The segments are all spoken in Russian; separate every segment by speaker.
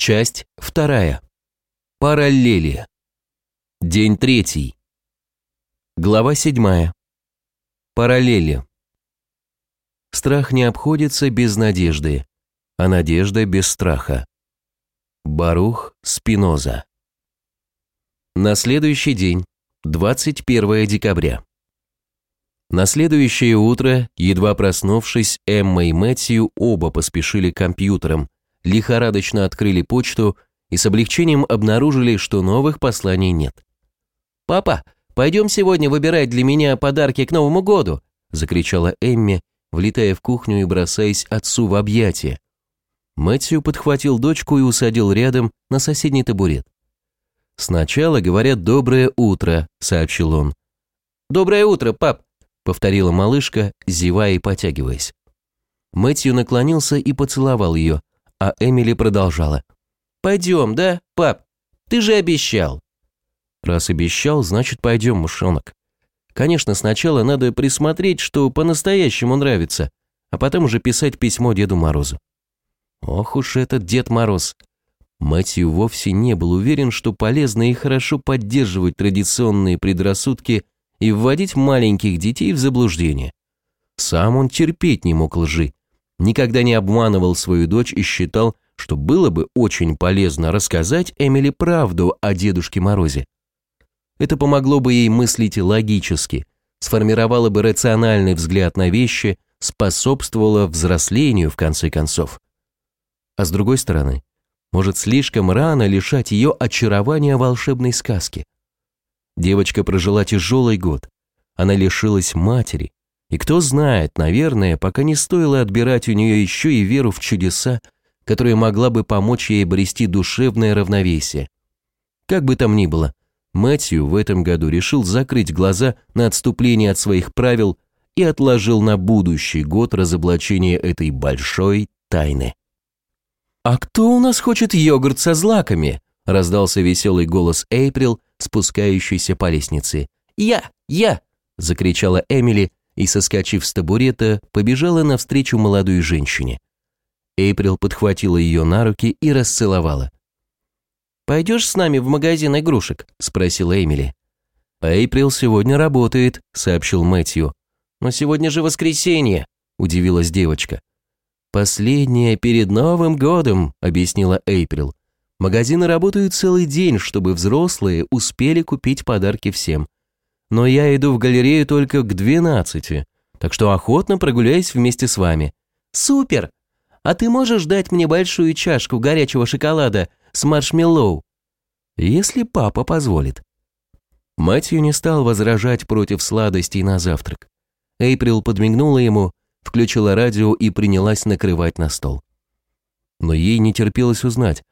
Speaker 1: Часть вторая. Параллели. День третий. Глава седьмая. Параллели. Страх не обходится без надежды, а надежда без страха. Барух Спиноза. На следующий день, 21 декабря. На следующее утро, едва проснувшись, Эмма и Мэтью оба поспешили к компьютерам, лихорадочно открыли почту и с облегчением обнаружили, что новых посланий нет.
Speaker 2: «Папа, пойдем сегодня выбирать для меня подарки к Новому году!»
Speaker 1: закричала Эмми, влетая в кухню и бросаясь отцу в объятия. Мэтью подхватил дочку и усадил рядом на соседний табурет. «Сначала говорят «доброе утро», — сообщил он.
Speaker 2: «Доброе утро, пап!»
Speaker 1: — повторила малышка, зевая и потягиваясь. Мэтью наклонился и поцеловал ее, а Эмили продолжала.
Speaker 2: «Пойдем, да, пап? Ты же обещал».
Speaker 1: «Раз обещал, значит пойдем, мушонок. Конечно, сначала надо присмотреть, что по-настоящему нравится, а потом уже писать письмо Деду Морозу». Ох уж этот Дед Мороз. Мэтью вовсе не был уверен, что полезно и хорошо поддерживать традиционные предрассудки и вводить маленьких детей в заблуждение. Сам он терпеть не мог лжи, никогда не обманывал свою дочь и считал, что было бы очень полезно рассказать Эмили правду о Дедушке Морозе. Это помогло бы ей мыслить логически, сформировало бы рациональный взгляд на вещи, способствовало взрослению в конце концов. А с другой стороны, может слишком рано лишать ее очарования волшебной сказки. Девочка прожила тяжелый год. Она лишилась матери, и кто знает, наверное, пока не стоило отбирать у нее еще и веру в чудеса, которая могла бы помочь ей обрести душевное равновесие. Как бы там ни было, Мэтью в этом году решил закрыть глаза на отступление от своих правил и отложил на будущий год разоблачение этой большой тайны. «А кто у нас хочет йогурт со злаками?» раздался веселый голос Эйприл, спускающийся по лестнице.
Speaker 2: «Я! Я!»
Speaker 1: закричала Эмили, и, соскочив с табурета, побежала навстречу молодой женщине. Эйприл подхватила ее на руки и расцеловала.
Speaker 2: «Пойдешь с нами в магазин игрушек?» – спросила Эмили.
Speaker 1: «Эйприл сегодня работает», – сообщил Мэтью.
Speaker 2: «Но сегодня же воскресенье», – удивилась девочка.
Speaker 1: «Последнее перед Новым годом», – объяснила Эйприл. «Магазины работают целый день, чтобы взрослые успели купить подарки всем но я иду в галерею только к 12, так что охотно прогуляюсь вместе с вами».
Speaker 2: «Супер! А ты можешь дать мне большую чашку горячего шоколада с маршмеллоу?»
Speaker 1: «Если папа позволит». Матью не стал возражать против сладостей на завтрак. Эйприл подмигнула ему, включила радио и принялась накрывать на стол. Но ей не терпелось узнать,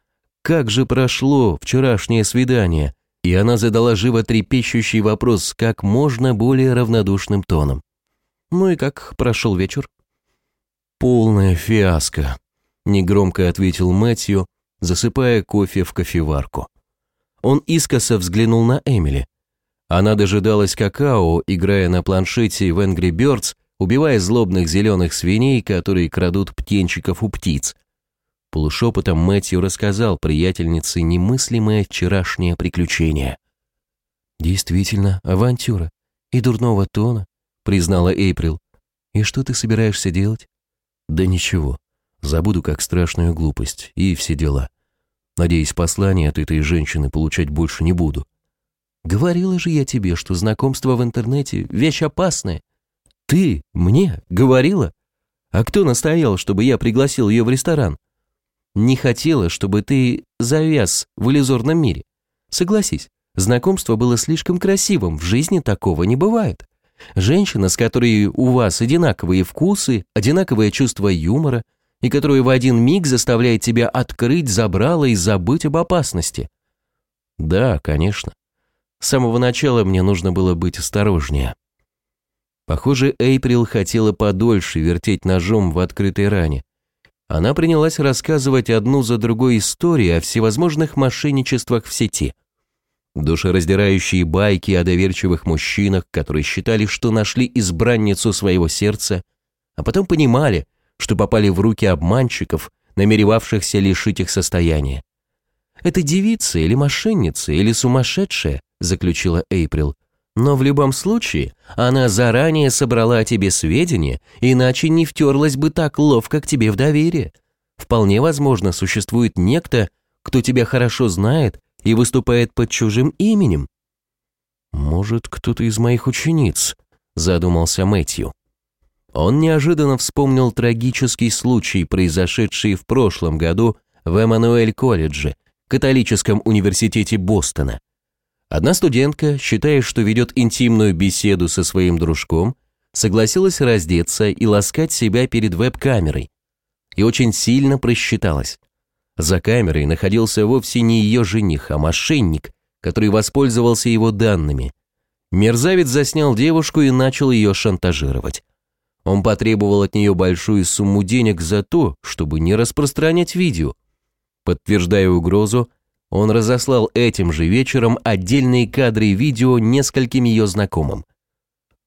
Speaker 1: как же прошло вчерашнее свидание, и она задала животрепещущий вопрос как можно более равнодушным тоном. «Ну и как прошел вечер?» «Полная фиаско», — негромко ответил Мэтью, засыпая кофе в кофеварку. Он искоса взглянул на Эмили. Она дожидалась какао, играя на планшете в Angry Birds, убивая злобных зеленых свиней, которые крадут птенчиков у птиц, Полушепотом Мэтью рассказал приятельнице немыслимое вчерашнее приключение. «Действительно, авантюра. И дурного тона», — признала Эйприл. «И что ты собираешься делать?» «Да ничего. Забуду как страшную глупость и все дела. Надеюсь, послание от этой женщины получать больше не буду». «Говорила же я тебе, что знакомство в интернете — вещь опасная». «Ты? Мне? Говорила? А кто настоял, чтобы я пригласил ее в ресторан?» Не хотела, чтобы ты завяз в иллюзорном мире. Согласись, знакомство было слишком красивым, в жизни такого не бывает. Женщина, с которой у вас одинаковые вкусы, одинаковое чувство юмора, и которую в один миг заставляет тебя открыть забрало и забыть об опасности. Да, конечно. С самого начала мне нужно было быть осторожнее. Похоже, Эйприл хотела подольше вертеть ножом в открытой ране, она принялась рассказывать одну за другой истории о всевозможных мошенничествах в сети. Душераздирающие байки о доверчивых мужчинах, которые считали, что нашли избранницу своего сердца, а потом понимали, что попали в руки обманщиков, намеревавшихся лишить их состояния.
Speaker 2: Это девица или мошенница или сумасшедшая, заключила Эйприл. Но в любом случае, она заранее собрала о тебе сведения, иначе не втерлась бы так ловко к тебе в доверие. Вполне возможно, существует некто, кто тебя хорошо знает и выступает под чужим именем.
Speaker 1: «Может, кто-то из моих учениц?» – задумался Мэтью. Он неожиданно вспомнил трагический случай, произошедший в прошлом году в Эммануэль-колледже, католическом университете Бостона. Одна студентка, считая, что ведет интимную беседу со своим дружком, согласилась раздеться и ласкать себя перед веб-камерой. И очень сильно просчиталась. За камерой находился вовсе не ее жених, а мошенник, который воспользовался его данными. Мерзавец заснял девушку и начал ее шантажировать. Он потребовал от нее большую сумму денег за то, чтобы не распространять видео. Подтверждая угрозу, он разослал этим же вечером отдельные кадры видео нескольким ее знакомым.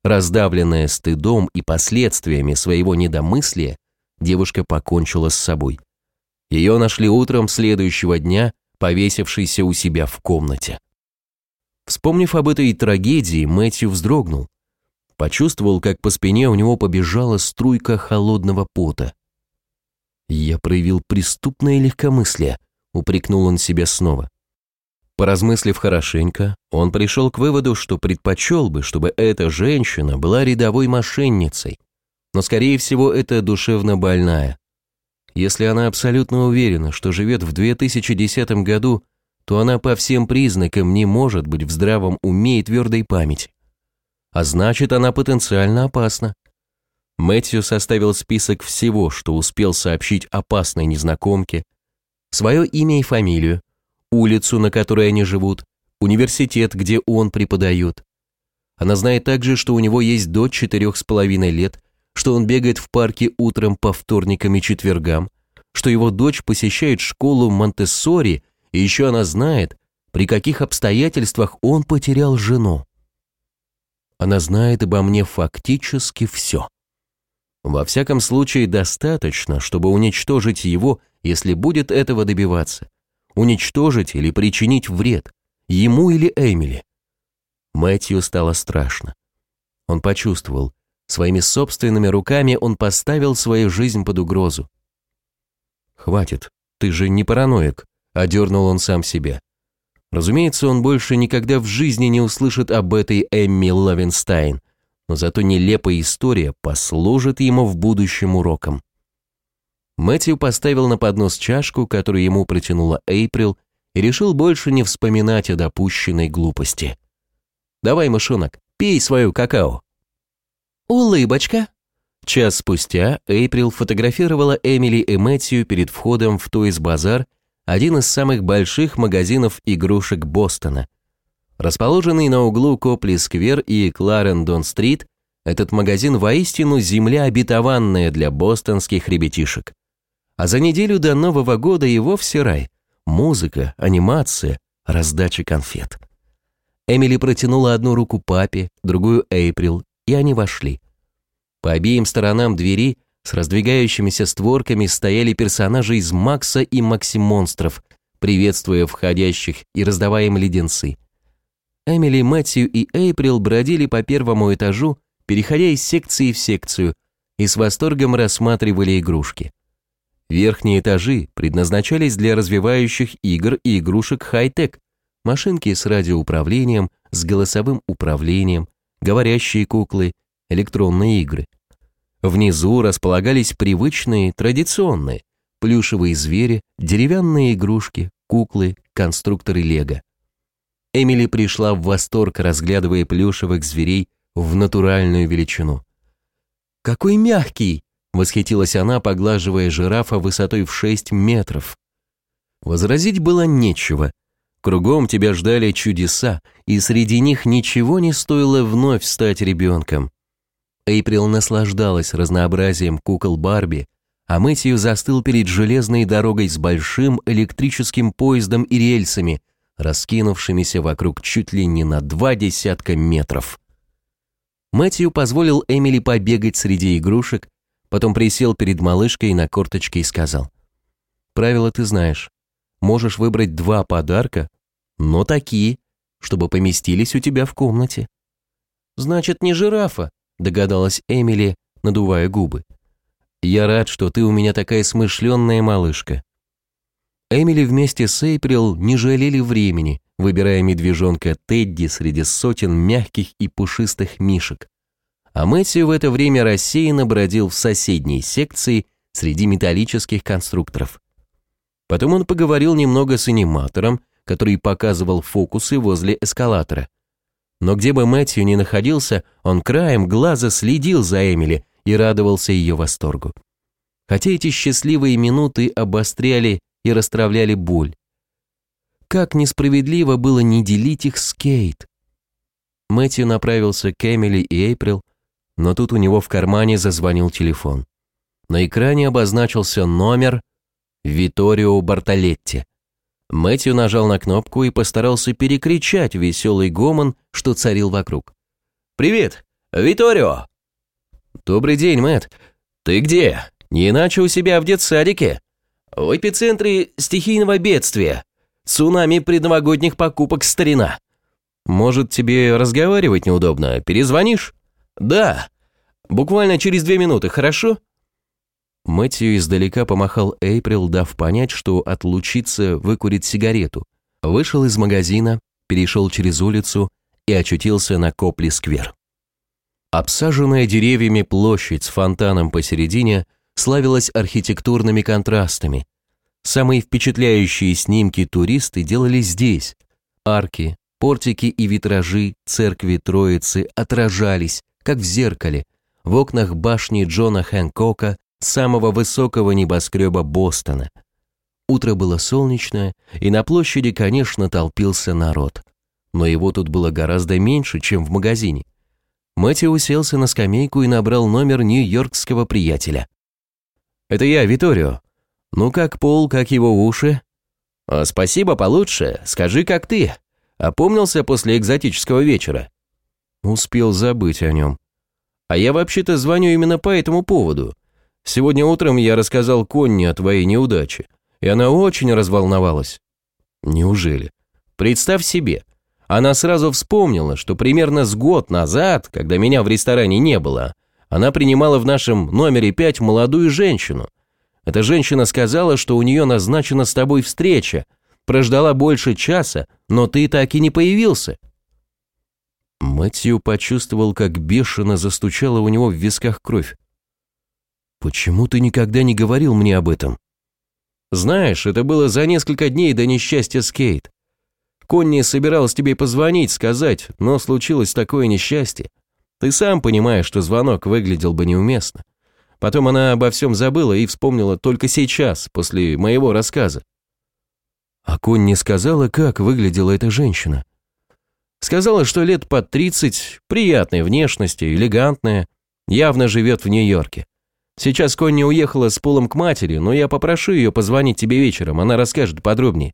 Speaker 1: Раздавленная стыдом и последствиями своего недомыслия, девушка покончила с собой. Ее нашли утром следующего дня, повесившейся у себя в комнате. Вспомнив об этой трагедии, Мэтью вздрогнул. Почувствовал, как по спине у него побежала струйка холодного пота. «Я проявил преступное легкомыслие», — упрекнул он себя снова. Поразмыслив хорошенько, он пришел к выводу, что предпочел бы, чтобы эта женщина была рядовой мошенницей, но, скорее всего, это душевно больная. Если она абсолютно уверена, что живет в 2010 году, то она по всем признакам не может быть в здравом уме и твердой памяти. А значит, она потенциально опасна. Мэтью составил список всего, что успел сообщить опасной незнакомке, свое имя и фамилию, улицу, на которой они живут, университет, где он преподает. Она знает также, что у него есть дочь четырех с половиной лет, что он бегает в парке утром по вторникам и четвергам, что его дочь посещает школу Монтессори, и еще она знает, при каких обстоятельствах он потерял жену. Она знает обо мне фактически все. Во всяком случае, достаточно, чтобы уничтожить его, если будет этого добиваться. Уничтожить или причинить вред, ему или Эмили. Мэтью стало страшно. Он почувствовал, Своими собственными руками он поставил свою жизнь под угрозу. «Хватит, ты же не параноик», – одернул он сам себя. Разумеется, он больше никогда в жизни не услышит об этой Эмми Лавенстайн, но зато нелепая история послужит ему в будущем уроком. Мэтью поставил на поднос чашку, которую ему протянула Эйприл, и решил больше не вспоминать о допущенной глупости. «Давай, мышонок, пей свое какао».
Speaker 3: «Улыбочка!»
Speaker 2: Час спустя Эйприл фотографировала Эмили и Мэтью перед входом в Toys Bazaar, один из самых больших магазинов игрушек Бостона. Расположенный на углу Копли-сквер и Кларендон-стрит, этот магазин воистину земля обетованная для бостонских ребятишек. А за неделю до Нового года и вовсе рай. Музыка, анимация, раздача конфет. Эмили протянула одну руку папе, другую Эйприл, и они вошли. По обеим сторонам двери с раздвигающимися створками стояли персонажи из Макса и Максимонстров, приветствуя входящих и раздавая им леденцы. Эмили, Мэтью и Эйприл бродили по первому этажу, переходя из секции в секцию, и с восторгом рассматривали игрушки. Верхние этажи предназначались для развивающих игр и игрушек хай-тек, машинки с радиоуправлением, с голосовым управлением, говорящие куклы, электронные игры. Внизу располагались привычные, традиционные, плюшевые звери, деревянные игрушки, куклы, конструкторы лего. Эмили пришла в восторг, разглядывая плюшевых зверей в натуральную величину. «Какой мягкий!» — восхитилась она, поглаживая жирафа высотой в 6 метров. Возразить было нечего. Кругом тебя ждали чудеса, и среди них ничего не стоило вновь стать ребенком. Эйприл наслаждалась разнообразием кукол Барби, а Мэтью застыл перед железной дорогой с большим электрическим поездом и рельсами, раскинувшимися вокруг чуть ли не на два десятка метров. Мэтью позволил Эмили побегать среди игрушек, потом присел перед малышкой на корточке и сказал. «Правила ты знаешь.
Speaker 1: можешь выбрать два подарка, но такие, чтобы поместились у тебя в комнате.
Speaker 2: Значит, не жирафа, догадалась Эмили, надувая губы.
Speaker 1: Я рад, что ты у меня такая смышленная малышка. Эмили вместе с Эйприл не жалели времени, выбирая медвежонка Тедди среди сотен мягких и пушистых мишек. А Мэтью в это время рассеянно бродил в соседней секции среди металлических конструкторов. Потом он поговорил немного с аниматором, который показывал фокусы возле эскалатора. Но где бы Мэтью ни находился, он краем глаза следил за Эмили и радовался ее восторгу. Хотя эти счастливые минуты обостряли и расстравляли боль. Как несправедливо было не делить их с Кейт. Мэтью направился к Эмили и Эйприл, но тут у него в кармане зазвонил телефон. На экране обозначился номер Виторио Бартолетти. Мэтью нажал на кнопку и постарался перекричать веселый гомон, что царил вокруг.
Speaker 2: «Привет, Виторио!»
Speaker 1: «Добрый день, Мэтт. Ты где? Не иначе у себя в детсадике?»
Speaker 2: «В эпицентре стихийного бедствия. Цунами предновогодних покупок старина».
Speaker 1: «Может, тебе разговаривать неудобно? Перезвонишь?»
Speaker 2: «Да. Буквально через две минуты, хорошо?»
Speaker 1: Мэтью издалека помахал Эйприл, дав понять, что отлучиться выкурить сигарету. Вышел из магазина, перешел через улицу и очутился на Копли-сквер. Обсаженная деревьями площадь с фонтаном посередине славилась архитектурными контрастами. Самые впечатляющие снимки туристы делали здесь. Арки, портики и витражи церкви Троицы отражались, как в зеркале, в окнах башни Джона Хэнкока самого высокого небоскреба Бостона. Утро было солнечное, и на площади, конечно, толпился народ. Но его тут было гораздо меньше, чем в магазине. Мэтью уселся на скамейку и набрал номер нью-йоркского приятеля. «Это я, Виторио. Ну как Пол, как его уши?»
Speaker 2: «А, «Спасибо, получше. Скажи, как ты? Опомнился после экзотического вечера?»
Speaker 1: Успел забыть о нем.
Speaker 2: «А я вообще-то звоню именно по этому поводу. Сегодня утром я рассказал Конни о твоей неудаче, и она очень разволновалась.
Speaker 1: Неужели?
Speaker 2: Представь себе, она сразу вспомнила, что примерно с год назад, когда меня в ресторане не было, она принимала в нашем номере пять молодую женщину. Эта женщина сказала, что у нее назначена с тобой встреча, прождала больше часа, но ты так и не появился.
Speaker 1: Мэтью почувствовал, как бешено застучала у него в висках кровь. Почему ты никогда не говорил мне об этом?
Speaker 2: Знаешь, это было за несколько дней до несчастья с Кейт. Конни собиралась тебе позвонить, сказать, но случилось такое несчастье. Ты сам понимаешь, что звонок выглядел бы неуместно. Потом она обо всем забыла и вспомнила только сейчас, после моего рассказа.
Speaker 1: А Конни сказала, как выглядела эта женщина?
Speaker 2: Сказала, что лет под 30, приятной внешности, элегантная, явно живет в Нью-Йорке. Сейчас Конни уехала с Полом к матери, но я попрошу ее позвонить тебе вечером, она расскажет подробнее.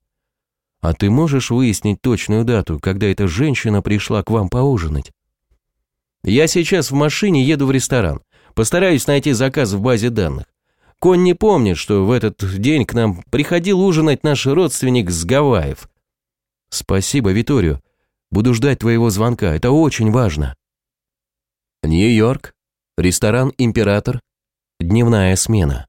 Speaker 1: А ты можешь выяснить точную дату, когда эта женщина пришла к вам поужинать?
Speaker 2: Я сейчас в машине еду в ресторан. Постараюсь найти заказ в базе данных. Конни помнит, что в этот день к нам приходил ужинать наш родственник с Гавайев.
Speaker 1: Спасибо, Виторио. Буду ждать твоего звонка, это очень важно. Нью-Йорк, ресторан «Император», Дневная смена.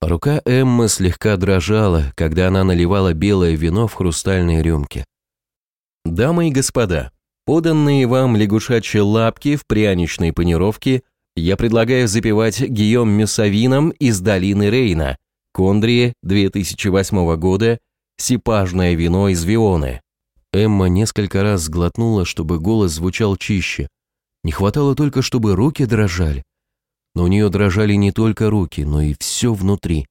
Speaker 1: Рука Эммы слегка дрожала, когда она наливала белое вино в хрустальные рюмки. «Дамы и господа, поданные вам лягушачьи лапки в пряничной панировке я предлагаю запивать Гийом Мюсавином из долины Рейна, Кондрии 2008 года, сипажное вино из Вионы». Эмма несколько раз сглотнула, чтобы голос звучал чище. Не хватало только, чтобы руки дрожали но у нее дрожали не только руки, но и все внутри.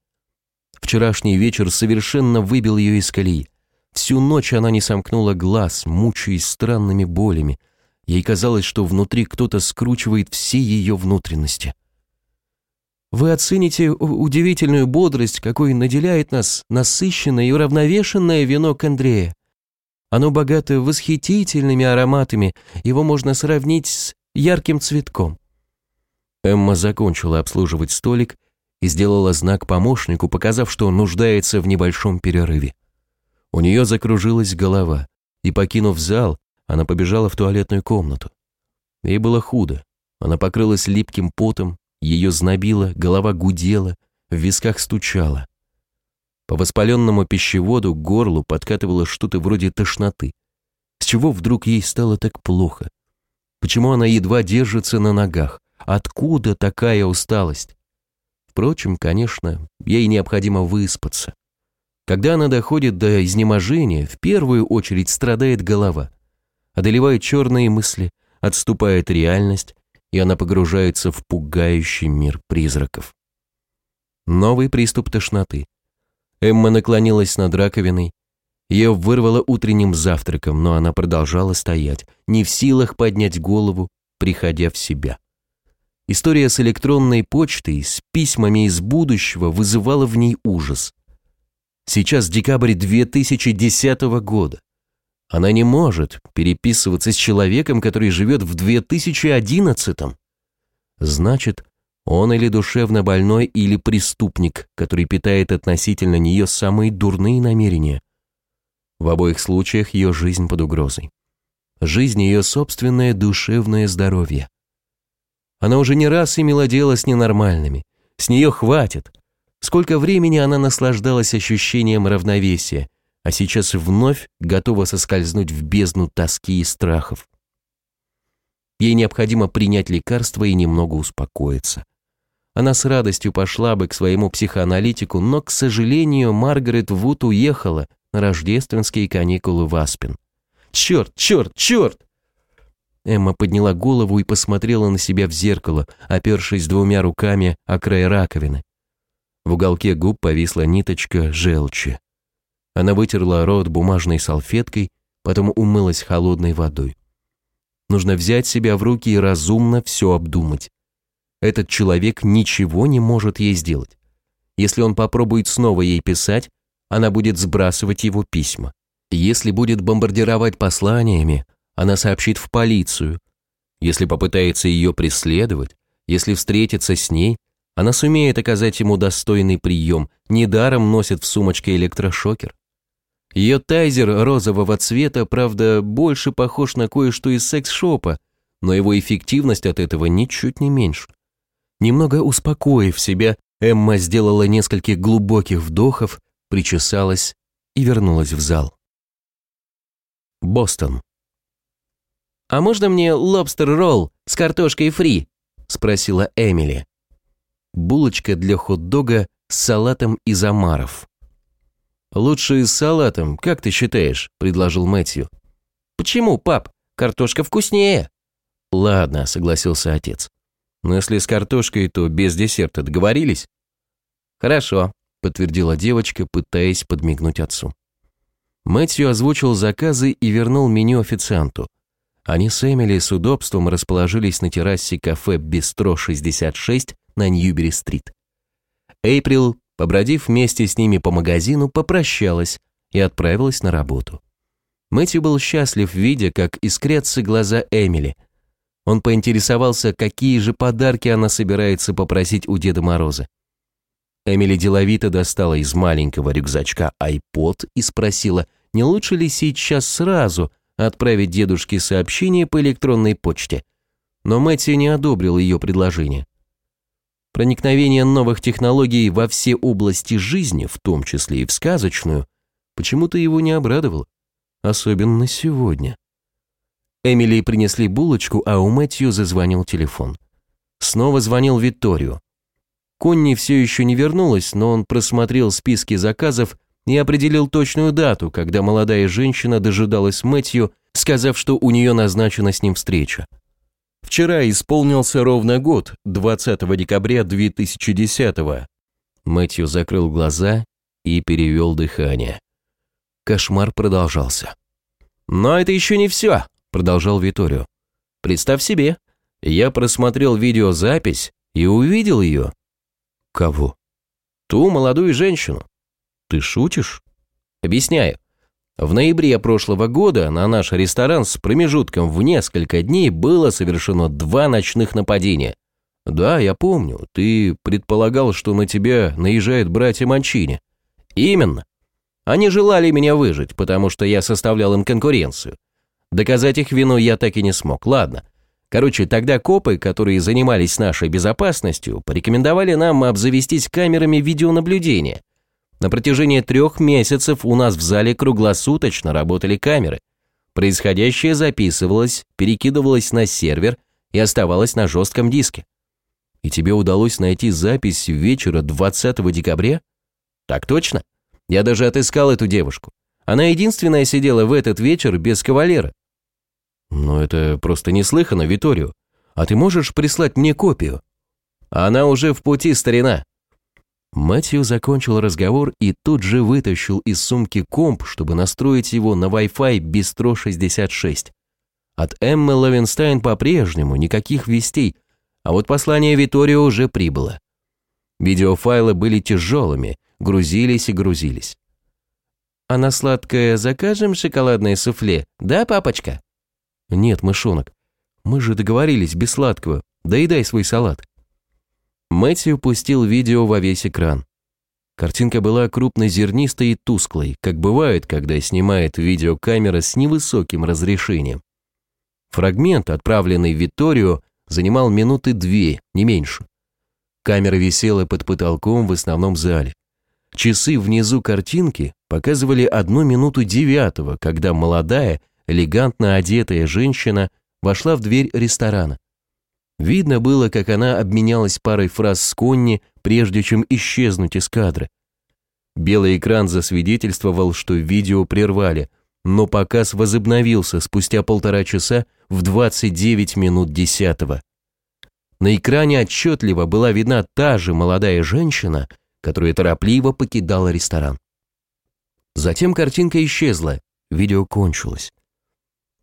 Speaker 1: Вчерашний вечер совершенно выбил ее из колеи. Всю ночь она не сомкнула глаз, мучаясь странными болями. Ей казалось, что внутри кто-то скручивает все ее внутренности.
Speaker 3: Вы оцените удивительную бодрость, какой наделяет нас насыщенное и уравновешенное вино Кандрея. Оно богато восхитительными ароматами, его можно сравнить с ярким цветком.
Speaker 1: Эмма закончила обслуживать столик
Speaker 2: и сделала знак помощнику, показав, что нуждается в небольшом перерыве. У нее закружилась голова, и, покинув зал, она побежала в туалетную комнату. Ей было худо. Она покрылась липким потом, ее знобило, голова гудела, в висках стучала. По воспаленному пищеводу к горлу подкатывало что-то вроде тошноты. С чего вдруг ей стало так плохо? Почему она едва держится на ногах? Откуда такая усталость? Впрочем, конечно, ей необходимо выспаться. Когда она доходит до изнеможения, в первую очередь страдает голова. Одолевают черные мысли, отступает реальность, и она погружается в пугающий мир призраков. Новый приступ тошноты. Эмма наклонилась над раковиной. Ее вырвало утренним завтраком, но она продолжала стоять, не в силах поднять голову, приходя в себя. История с электронной почтой, с письмами из будущего вызывала в ней ужас. Сейчас декабрь 2010 года. Она не может переписываться с человеком, который живет в 2011. Значит, он или душевно больной, или преступник, который питает относительно нее самые дурные намерения. В обоих случаях ее жизнь под угрозой. Жизнь ее собственное душевное здоровье. Она уже не раз имела дело с ненормальными. С нее хватит. Сколько времени она наслаждалась ощущением равновесия, а сейчас вновь готова соскользнуть в бездну тоски и страхов. Ей необходимо принять лекарство и немного успокоиться. Она с радостью пошла бы к своему психоаналитику, но, к сожалению, Маргарет Вуд уехала на рождественские каникулы в Аспен. Черт, черт, черт! Эмма подняла голову и посмотрела на себя в зеркало, опершись двумя руками о край раковины. В уголке губ повисла ниточка желчи. Она вытерла рот бумажной салфеткой, потом умылась холодной водой. Нужно взять себя в руки и разумно все обдумать. Этот человек ничего не может ей сделать. Если он попробует снова ей писать, она будет сбрасывать его письма. Если будет бомбардировать посланиями, она сообщит в полицию. Если попытается ее преследовать, если встретится с ней, она сумеет оказать ему достойный прием, недаром носит в сумочке электрошокер. Ее тайзер розового цвета, правда, больше похож на кое-что из секс-шопа, но его эффективность от этого ничуть не меньше. Немного успокоив себя, Эмма сделала несколько глубоких вдохов, причесалась и вернулась в зал. Бостон. «А можно мне лобстер-ролл с картошкой фри?» – спросила Эмили. Булочка для хот-дога с салатом из омаров. «Лучше с салатом, как ты считаешь?» – предложил Мэтью. «Почему, пап? Картошка вкуснее». «Ладно», – согласился отец. «Но если с картошкой, то без десерта договорились?» «Хорошо», – подтвердила девочка, пытаясь подмигнуть отцу. Мэтью озвучил заказы и вернул меню официанту. Они с Эмили с удобством расположились на террасе кафе «Бистро 66» на Ньюбери-стрит. Эйприл Побродив вместе с ними по магазину, попрощалась и отправилась на работу. Мэтью был счастлив, видя, как искрятся глаза Эмили. Он поинтересовался, какие же подарки она собирается попросить у Деда Мороза. Эмили деловито достала из маленького рюкзачка iPod и спросила, не лучше ли сейчас сразу отправить дедушке сообщение по электронной почте. Но Мэтью не одобрил ее предложение. Проникновение новых технологий во все области жизни, в том числе и в сказочную, почему-то его не обрадовало. Особенно сегодня. Эмили принесли булочку, а у Мэтью зазвонил телефон. Снова звонил Витторио. Конни все еще не вернулась, но он просмотрел списки заказов и определил точную дату, когда молодая женщина дожидалась Мэтью, сказав, что у нее назначена с ним встреча. Вчера исполнился ровно год, 20 декабря 2010 -го. Мэтью закрыл глаза и перевел дыхание. Кошмар продолжался. «Но это еще не все», — продолжал Виторио. «Представь себе, я просмотрел видеозапись и увидел ее». «Кого?» «Ту молодую женщину». «Ты шутишь?» «Объясняю. В ноябре прошлого года на наш ресторан с промежутком в несколько дней было совершено два ночных нападения. Да, я помню, ты предполагал, что на тебя наезжают братья Манчини. Именно. Они желали меня выжить, потому что я составлял им конкуренцию. Доказать их вину я так и не смог. Ладно. Короче, тогда копы, которые занимались нашей безопасностью, порекомендовали нам обзавестись камерами видеонаблюдения. На протяжении трех месяцев у нас в зале круглосуточно работали камеры. Происходящее записывалось, перекидывалось на сервер и оставалось на жестком диске. И тебе удалось найти запись вечера 20 декабря? Так точно. Я даже отыскал эту девушку. Она единственная сидела в этот вечер без кавалера. Но это просто неслыханно, Виторио. А ты можешь прислать мне копию? Она уже в пути, старина. Мэтью закончил разговор и тут же вытащил из сумки комп, чтобы настроить его на Wi-Fi Bistro 66. От Эммы Лавенстайн по-прежнему никаких вестей, а вот послание Виторио уже прибыло. Видеофайлы были тяжелыми, грузились и грузились. «А на сладкое закажем шоколадное суфле, да, папочка?» «Нет, мышонок, мы же договорились без сладкого, доедай свой салат». Мэтью пустил видео во весь экран. Картинка была крупнозернистой и тусклой, как бывает, когда снимает видеокамера с невысоким разрешением. Фрагмент, отправленный Виторио, занимал минуты две, не меньше. Камера висела под потолком в основном зале. Часы внизу картинки показывали одну минуту девятого, когда молодая, элегантно одетая женщина вошла в дверь ресторана. Видно было, как она обменялась парой фраз с Конни, прежде чем исчезнуть из кадра. Белый экран засвидетельствовал, что видео прервали, но показ возобновился спустя полтора часа в 29 минут десятого. На экране отчетливо была видна та же молодая женщина, которая торопливо покидала ресторан. Затем картинка исчезла, видео кончилось.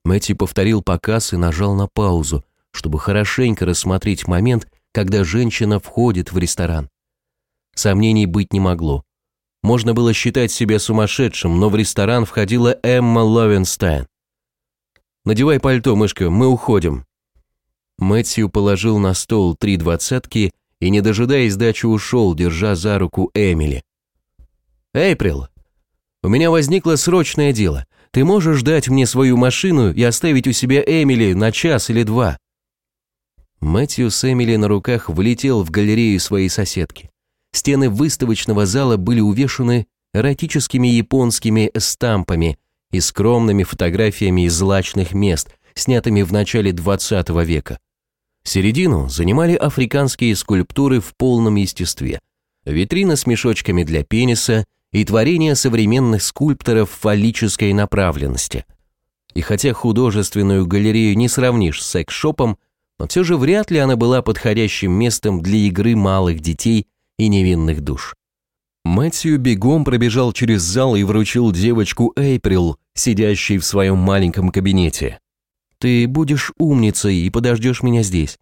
Speaker 2: Мэтти повторил показ и нажал на паузу, чтобы хорошенько рассмотреть момент, когда женщина входит в ресторан. Сомнений быть не могло. Можно было считать себя сумасшедшим, но в ресторан входила Эмма Ловенстайн. «Надевай пальто, мышка, мы уходим». Мэтью положил на стол три двадцатки и, не дожидаясь дачи, ушел, держа за руку Эмили. «Эйприл, у меня возникло срочное дело. Ты можешь дать мне свою машину и оставить у себя Эмили на час или два?» Мэтью с Эмили на руках влетел в галерею своей соседки. Стены выставочного зала были увешаны эротическими японскими стампами и скромными фотографиями из злачных мест, снятыми в начале 20 века. Середину занимали африканские скульптуры в полном естестве, витрина с мешочками для пениса и творения современных скульпторов фаллической направленности. И хотя художественную галерею не сравнишь с секс-шопом, но все же вряд ли она была подходящим местом для игры малых детей и невинных душ. Мэтью бегом пробежал через зал и вручил девочку Эйприл, сидящей в своем маленьком кабинете. «Ты будешь умницей и подождешь меня здесь.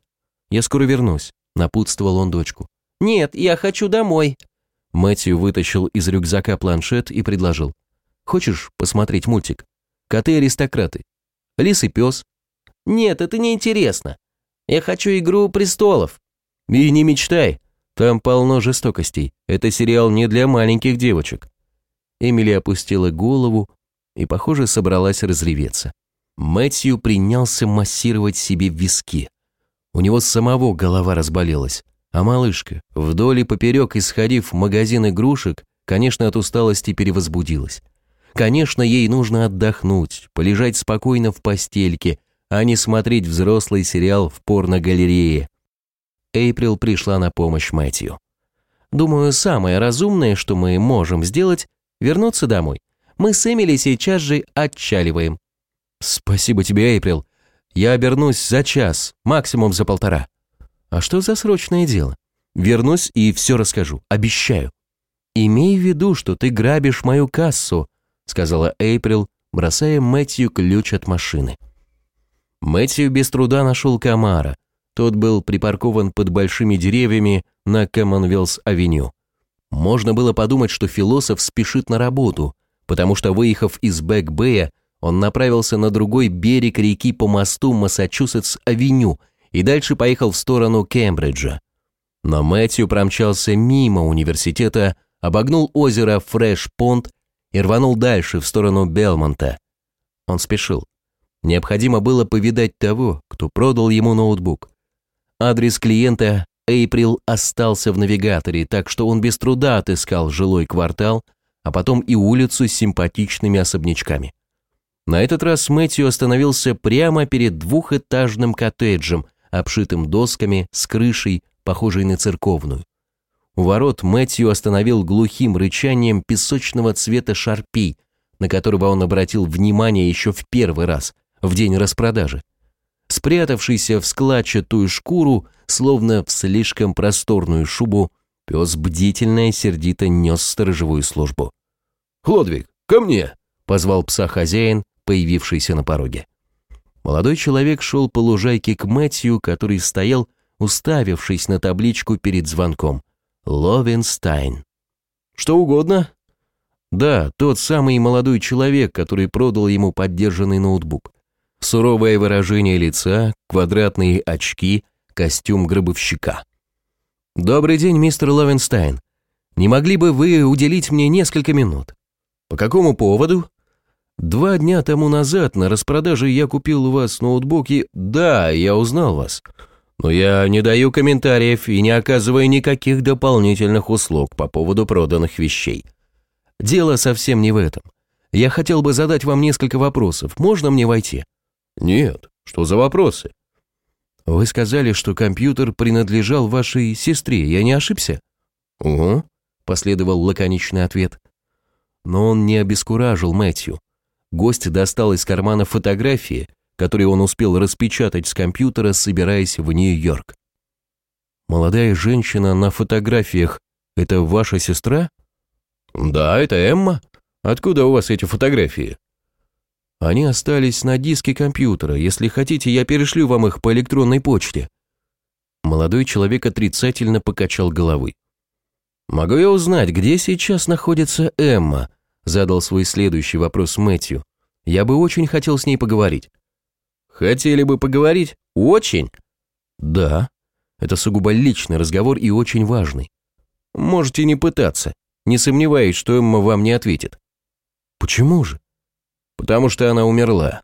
Speaker 2: Я скоро вернусь», — напутствовал он дочку.
Speaker 3: «Нет, я хочу домой».
Speaker 2: Мэтью вытащил из рюкзака планшет и предложил. «Хочешь посмотреть мультик? Коты-аристократы. Лис и пес».
Speaker 3: «Нет, это не интересно. Я хочу «Игру престолов».
Speaker 2: «И не мечтай. Там полно жестокостей. Это сериал не для маленьких девочек». Эмили опустила голову и, похоже, собралась разреветься. Мэтью принялся массировать себе виски. У него самого голова разболелась. А малышка, вдоль и поперек исходив в магазин игрушек, конечно, от усталости перевозбудилась. Конечно, ей нужно отдохнуть, полежать спокойно в постельке, а не смотреть взрослый сериал в порногалерее. Эйприл пришла на помощь Мэтью. «Думаю, самое разумное, что мы можем сделать, вернуться домой. Мы с Эмили сейчас же отчаливаем. «Спасибо тебе, Эйприл. Я обернусь за час, максимум за полтора». «А что за срочное дело? Вернусь и все расскажу, обещаю». «Имей в виду, что ты грабишь мою кассу», сказала Эйприл, бросая Мэтью ключ от машины. Мэтью без труда нашел Camaro. Тот был припаркован под большими деревьями на Коммонвелс-авеню. Можно было подумать, что философ спешит на работу, потому что, выехав из Бэк-Бэя, он направился на другой берег реки по мосту Массачусетс-авеню и дальше поехал в сторону Кембриджа. Но Мэтью промчался мимо университета, обогнул озеро Фрэш-Понт и рванул дальше, в сторону Белмонта. Он спешил. Необходимо было повидать того, кто продал ему ноутбук. Адрес клиента Эйприл остался в навигаторе, так что он без труда отыскал жилой квартал, а потом и улицу с симпатичными особнячками. На этот раз Мэтью остановился прямо перед двухэтажным коттеджем, обшитым досками, с крышей, похожей на церковную. У ворот Мэтью остановил глухим рычанием песочного цвета шарпей, на которого он обратил внимание еще в первый раз, в день распродажи. Спрятавшийся в складчатую шкуру, словно в слишком просторную шубу, пес бдительно и сердито нес сторожевую службу.
Speaker 1: «Хлодвиг, ко мне!»
Speaker 2: – позвал пса хозяин, появившийся на пороге. Молодой человек шел по лужайке к Мэтью, который стоял, уставившись на табличку перед звонком. Ловенстайн.
Speaker 1: «Что угодно?»
Speaker 2: Да, тот самый молодой человек, который продал ему поддержанный ноутбук. Суровое выражение лица, квадратные очки, костюм гробовщика. «Добрый день, мистер Ловенстайн. Не могли бы вы уделить мне несколько минут?»
Speaker 1: «По какому поводу?»
Speaker 2: «Два дня тому назад на распродаже я купил у вас ноутбуки. Да, я узнал вас. Но я не даю комментариев и не оказываю никаких дополнительных услуг по поводу проданных вещей. Дело совсем не в этом. Я хотел бы задать вам несколько вопросов. Можно мне войти?»
Speaker 1: «Нет. Что за вопросы?»
Speaker 2: «Вы сказали, что компьютер принадлежал вашей сестре. Я не ошибся?»
Speaker 1: «Угу», —
Speaker 2: последовал лаконичный ответ. Но он не обескуражил Мэтью. Гость достал из кармана фотографии, которые он успел распечатать с компьютера, собираясь в Нью-Йорк. «Молодая женщина на фотографиях — это ваша сестра?»
Speaker 1: «Да, это Эмма. Откуда у вас эти фотографии?»
Speaker 2: «Они остались на диске компьютера. Если хотите, я перешлю вам их по электронной почте». Молодой человек отрицательно покачал головой. «Могу я узнать, где сейчас находится Эмма?» Задал свой следующий вопрос Мэтью. «Я бы очень хотел с ней поговорить».
Speaker 1: «Хотели бы поговорить? Очень?»
Speaker 2: «Да. Это сугубо личный разговор и очень важный.
Speaker 1: Можете не пытаться. Не сомневаюсь, что Эмма вам не ответит».
Speaker 2: «Почему же?»
Speaker 1: «Потому что она умерла».